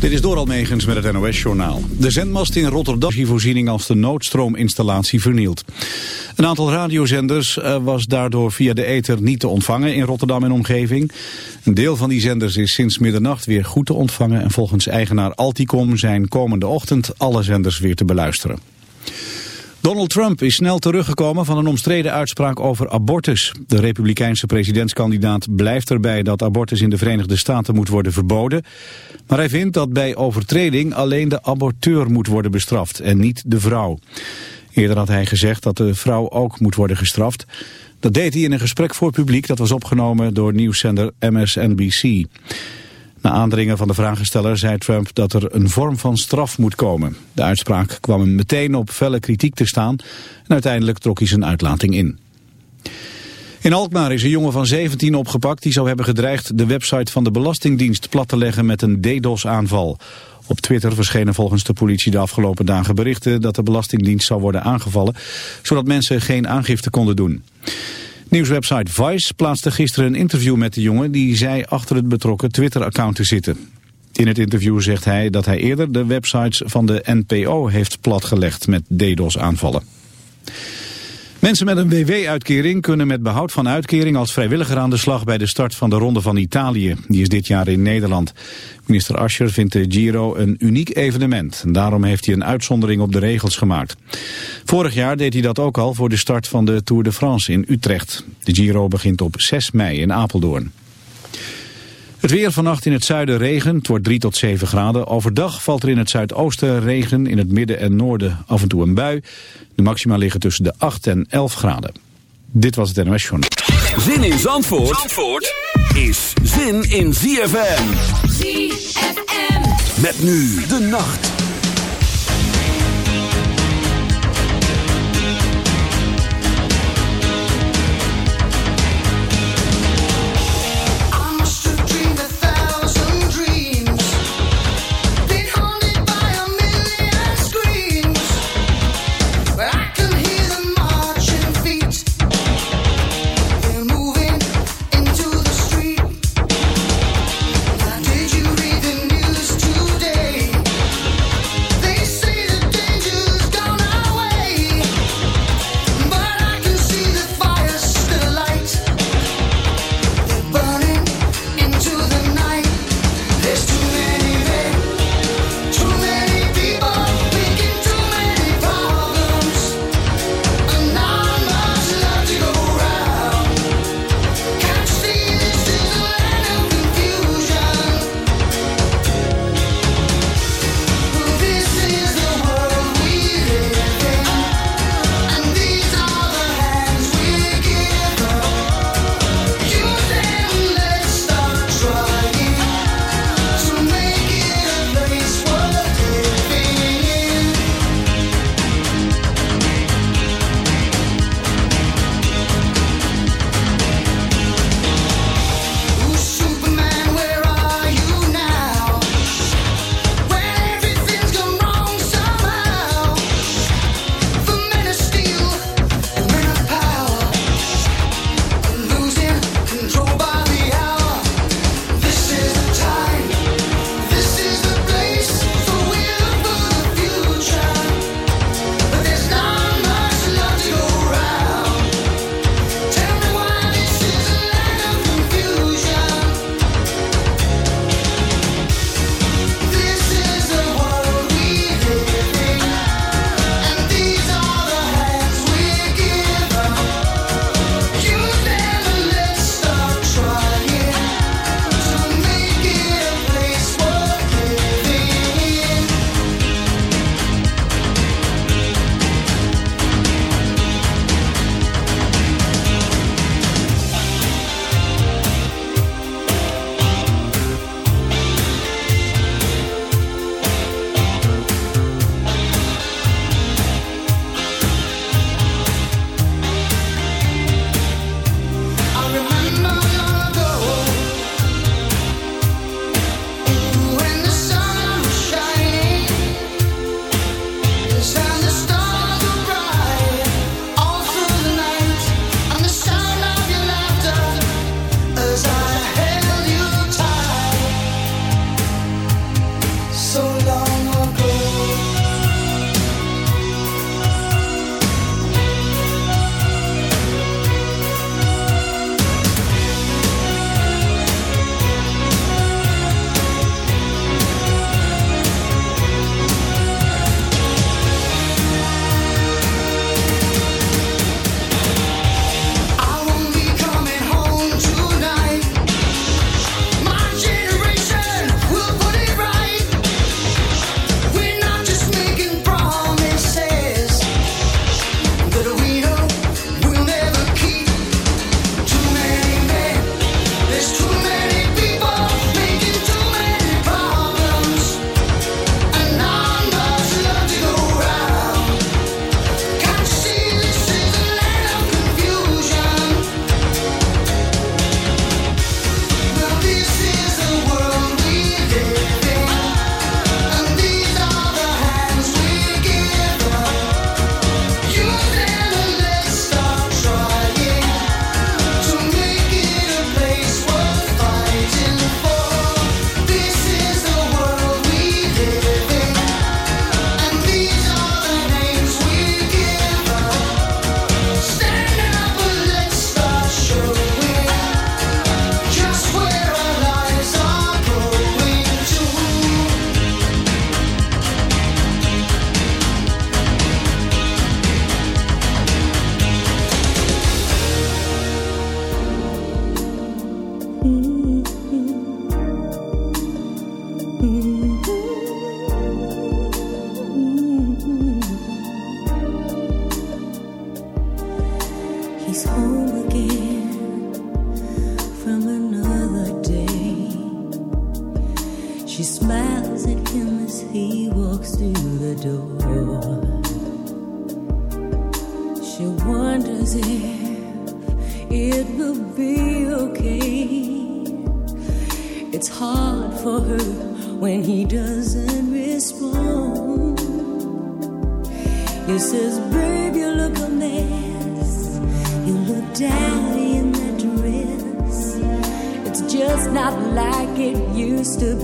Dit is Doral Megens met het NOS-journaal. De zendmast in Rotterdam is voorziening als de noodstroominstallatie vernield. Een aantal radiozenders eh, was daardoor via de ether niet te ontvangen in Rotterdam en omgeving. Een deel van die zenders is sinds middernacht weer goed te ontvangen... en volgens eigenaar Alticom zijn komende ochtend alle zenders weer te beluisteren. Donald Trump is snel teruggekomen van een omstreden uitspraak over abortus. De republikeinse presidentskandidaat blijft erbij dat abortus in de Verenigde Staten moet worden verboden. Maar hij vindt dat bij overtreding alleen de aborteur moet worden bestraft en niet de vrouw. Eerder had hij gezegd dat de vrouw ook moet worden gestraft. Dat deed hij in een gesprek voor publiek dat was opgenomen door nieuwszender MSNBC. Na aandringen van de vragensteller zei Trump dat er een vorm van straf moet komen. De uitspraak kwam hem meteen op felle kritiek te staan en uiteindelijk trok hij zijn uitlating in. In Alkmaar is een jongen van 17 opgepakt die zou hebben gedreigd de website van de Belastingdienst plat te leggen met een DDoS-aanval. Op Twitter verschenen volgens de politie de afgelopen dagen berichten dat de Belastingdienst zou worden aangevallen, zodat mensen geen aangifte konden doen. Nieuwswebsite Vice plaatste gisteren een interview met de jongen die zei achter het betrokken Twitter-account te zitten. In het interview zegt hij dat hij eerder de websites van de NPO heeft platgelegd met DDoS-aanvallen. Mensen met een WW-uitkering kunnen met behoud van uitkering als vrijwilliger aan de slag bij de start van de Ronde van Italië. Die is dit jaar in Nederland. Minister Ascher vindt de Giro een uniek evenement. Daarom heeft hij een uitzondering op de regels gemaakt. Vorig jaar deed hij dat ook al voor de start van de Tour de France in Utrecht. De Giro begint op 6 mei in Apeldoorn. Het weer vannacht in het zuiden regen, het wordt 3 tot 7 graden. Overdag valt er in het zuidoosten regen, in het midden en noorden af en toe een bui. De maxima liggen tussen de 8 en 11 graden. Dit was het NOS Journal. Zin in Zandvoort, Zandvoort is zin in ZFM. ZFM. Met nu de nacht.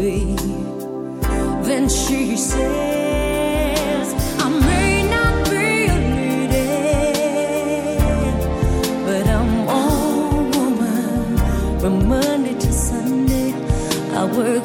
be. Then she says, I may not be a lady, but I'm all woman. From Monday to Sunday, I work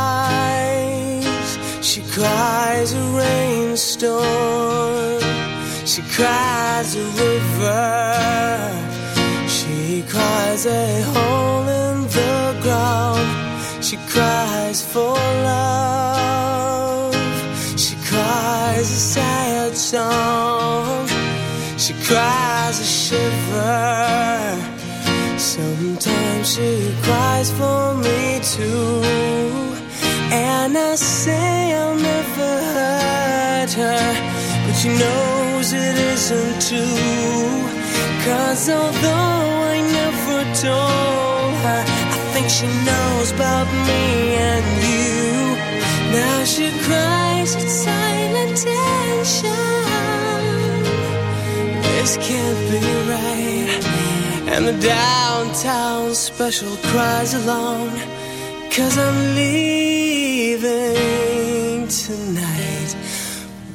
she cries a rainstorm. She cries a river. She cries a hole in the ground. She cries for love. She cries a sad song. She cries a shiver. Sometimes she cries for me too. And I say she knows it isn't true. Cause although I never told her, I think she knows about me and you. Now she cries in silent tension. This can't be right. And the downtown special cries alone. Cause I'm leaving tonight.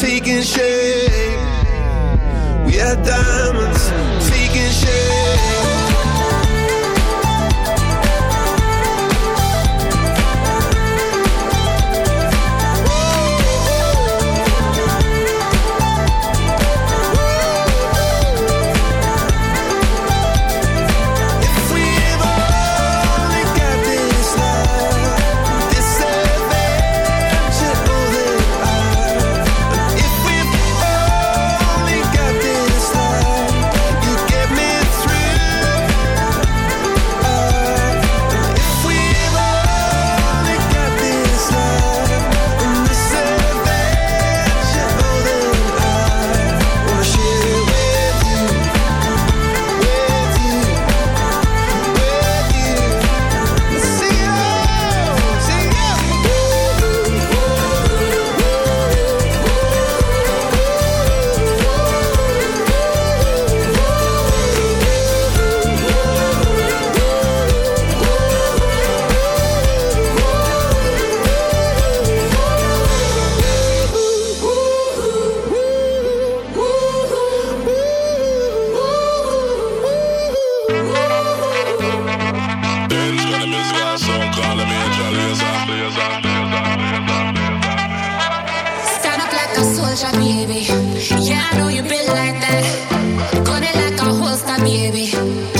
taking shape. We are diamonds Con el alcohol está, baby.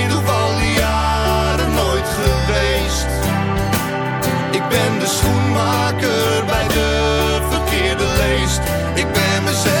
ben de schoenmaker bij de verkeerde leest. Ik ben mezelf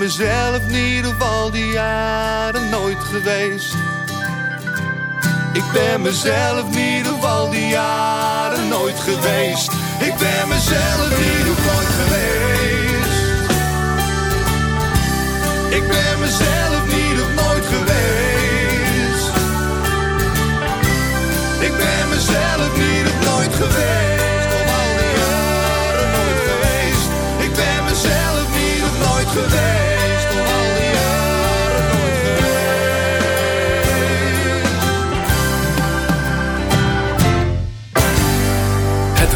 Mezelf niet op al die jaren nooit geweest. Ik ben mezelf niet op al die jaren nooit geweest. Ik ben mezelf niet op nooit geweest. Ik ben mezelf niet op nooit geweest. Ik ben mezelf niet nooit geweest. Op al nooit geweest. Ik ben mezelf niet op nooit geweest.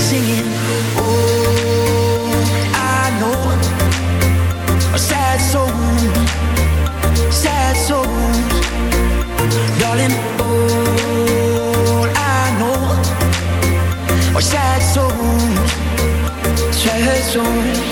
singing. Oh, I know a sad soul, sad darling. Oh, I know a sad soul, sad soul.